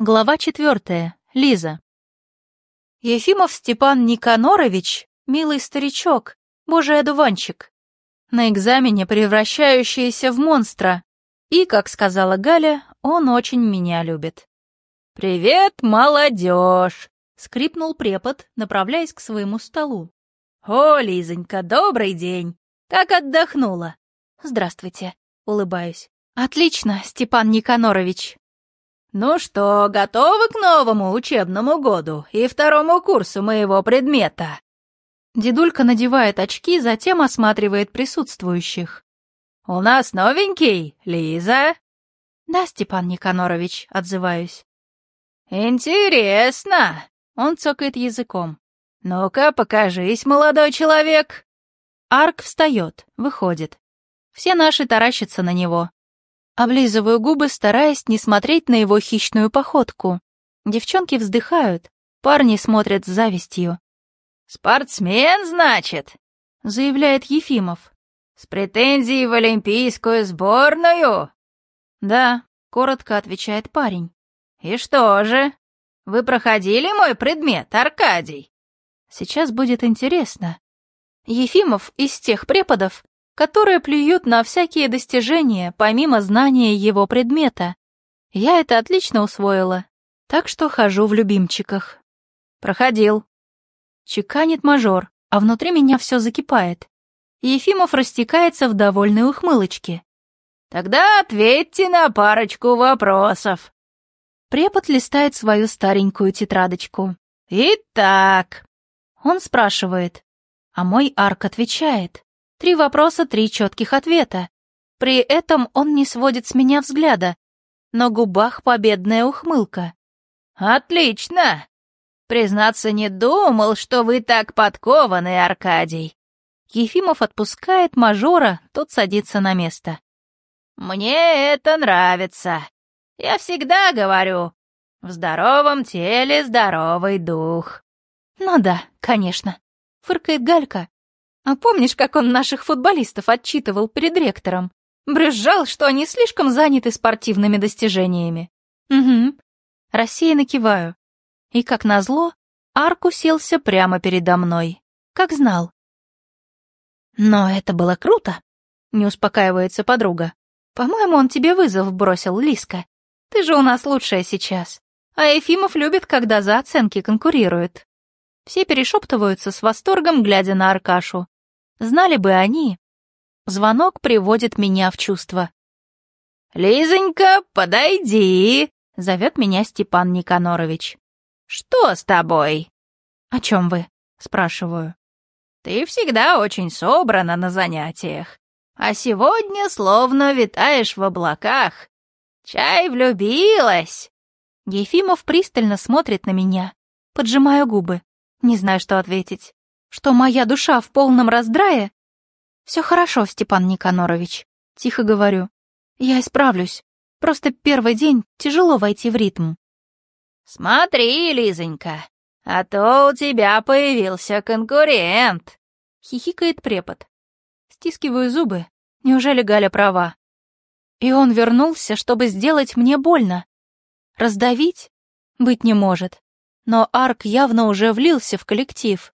Глава четвертая. Лиза. Ефимов Степан Никанорович, милый старичок, божий одуванчик, на экзамене превращающийся в монстра. И, как сказала Галя, он очень меня любит. «Привет, молодежь!» — скрипнул препод, направляясь к своему столу. «О, Лизонька, добрый день! Как отдохнула?» «Здравствуйте», — улыбаюсь. «Отлично, Степан Никанорович». «Ну что, готовы к новому учебному году и второму курсу моего предмета?» Дедулька надевает очки, затем осматривает присутствующих. «У нас новенький, Лиза?» «Да, Степан Никанорович», — отзываюсь. «Интересно!» — он цокает языком. «Ну-ка, покажись, молодой человек!» Арк встает, выходит. Все наши таращатся на него. Облизываю губы, стараясь не смотреть на его хищную походку. Девчонки вздыхают, парни смотрят с завистью. «Спортсмен, значит?» — заявляет Ефимов. «С претензией в олимпийскую сборную?» «Да», — коротко отвечает парень. «И что же? Вы проходили мой предмет, Аркадий?» «Сейчас будет интересно». Ефимов из тех преподов, которые плюют на всякие достижения, помимо знания его предмета. Я это отлично усвоила, так что хожу в любимчиках. Проходил. Чеканит мажор, а внутри меня все закипает. Ефимов растекается в довольной ухмылочке. «Тогда ответьте на парочку вопросов». Препод листает свою старенькую тетрадочку. «Итак...» Он спрашивает, а мой арк отвечает. Три вопроса, три четких ответа. При этом он не сводит с меня взгляда. На губах победная ухмылка. «Отлично! Признаться, не думал, что вы так подкованы, Аркадий». Ефимов отпускает мажора, тот садится на место. «Мне это нравится. Я всегда говорю, в здоровом теле здоровый дух». «Ну да, конечно», — фыркает Галька, а помнишь, как он наших футболистов отчитывал перед ректором? Брюзжал, что они слишком заняты спортивными достижениями. Угу. Рассеянно киваю. И, как назло, Арк уселся прямо передо мной. Как знал. Но это было круто. Не успокаивается подруга. По-моему, он тебе вызов бросил, Лиска. Ты же у нас лучшая сейчас. А Ефимов любит, когда за оценки конкурируют. Все перешептываются с восторгом, глядя на Аркашу. Знали бы они. Звонок приводит меня в чувство. «Лизонька, подойди!» — зовет меня Степан Никанорович. «Что с тобой?» «О чем вы?» — спрашиваю. «Ты всегда очень собрана на занятиях, а сегодня словно витаешь в облаках. Чай влюбилась!» Ефимов пристально смотрит на меня. Поджимаю губы. Не знаю, что ответить что моя душа в полном раздрае? Все хорошо, Степан Никанорович, тихо говорю. Я исправлюсь. Просто первый день тяжело войти в ритм. Смотри, Лизонька, а то у тебя появился конкурент, хихикает препод. Стискиваю зубы. Неужели Галя права? И он вернулся, чтобы сделать мне больно. Раздавить? Быть не может. Но Арк явно уже влился в коллектив.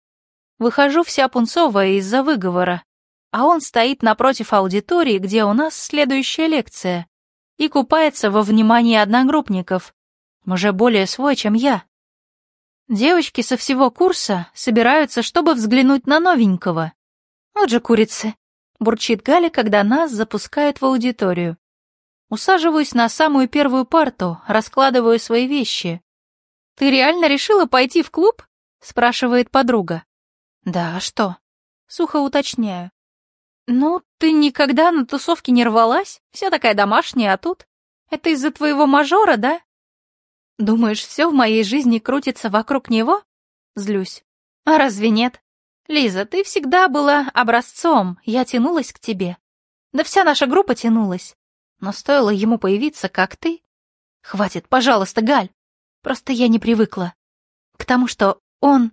Выхожу вся пунцовая из-за выговора, а он стоит напротив аудитории, где у нас следующая лекция, и купается во внимании одногруппников, уже более свой, чем я. Девочки со всего курса собираются, чтобы взглянуть на новенького. Вот же курицы, бурчит Галя, когда нас запускают в аудиторию. Усаживаюсь на самую первую парту, раскладываю свои вещи. «Ты реально решила пойти в клуб?» — спрашивает подруга. «Да, а что?» Сухо уточняю. «Ну, ты никогда на тусовке не рвалась? Вся такая домашняя, а тут? Это из-за твоего мажора, да?» «Думаешь, все в моей жизни крутится вокруг него?» Злюсь. «А разве нет? Лиза, ты всегда была образцом, я тянулась к тебе. Да вся наша группа тянулась. Но стоило ему появиться, как ты... Хватит, пожалуйста, Галь. Просто я не привыкла. К тому, что он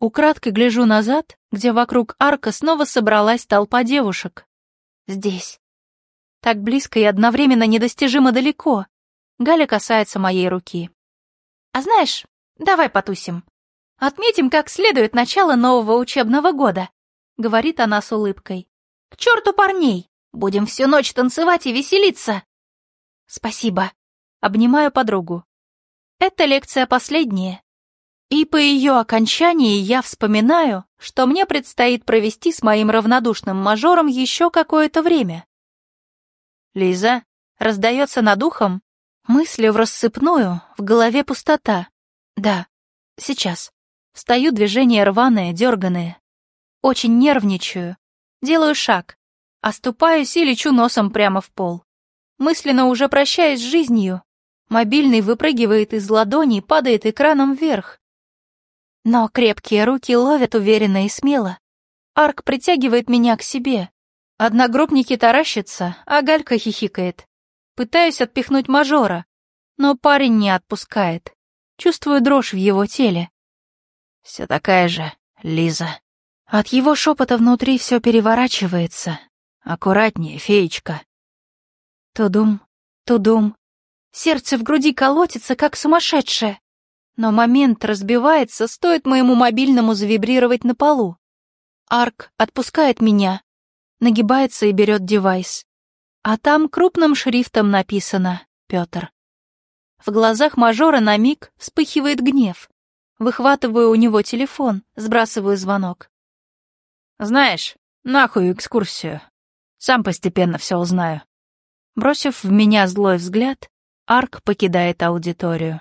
Украдкой гляжу назад, где вокруг арка снова собралась толпа девушек. Здесь. Так близко и одновременно недостижимо далеко. Галя касается моей руки. А знаешь, давай потусим. Отметим как следует начало нового учебного года, говорит она с улыбкой. К черту парней! Будем всю ночь танцевать и веселиться. Спасибо. Обнимаю подругу. Эта лекция последняя. И по ее окончании я вспоминаю, что мне предстоит провести с моим равнодушным мажором еще какое-то время. Лиза раздается над ухом, мысли в рассыпную, в голове пустота. Да, сейчас. Встаю, движение рваное, дерганое. Очень нервничаю. Делаю шаг. Оступаюсь и лечу носом прямо в пол. Мысленно уже прощаюсь с жизнью. Мобильный выпрыгивает из ладони, падает экраном вверх. Но крепкие руки ловят уверенно и смело. Арк притягивает меня к себе. Одногруппники таращатся, а Галька хихикает. Пытаюсь отпихнуть мажора, но парень не отпускает. Чувствую дрожь в его теле. Все такая же, Лиза. От его шепота внутри все переворачивается. Аккуратнее, феечка. Тудум, тудум. Сердце в груди колотится, как сумасшедшее. Но момент разбивается, стоит моему мобильному завибрировать на полу. Арк отпускает меня, нагибается и берет девайс. А там крупным шрифтом написано «Пётр». В глазах мажора на миг вспыхивает гнев. Выхватываю у него телефон, сбрасываю звонок. «Знаешь, нахуй экскурсию. Сам постепенно все узнаю». Бросив в меня злой взгляд, Арк покидает аудиторию.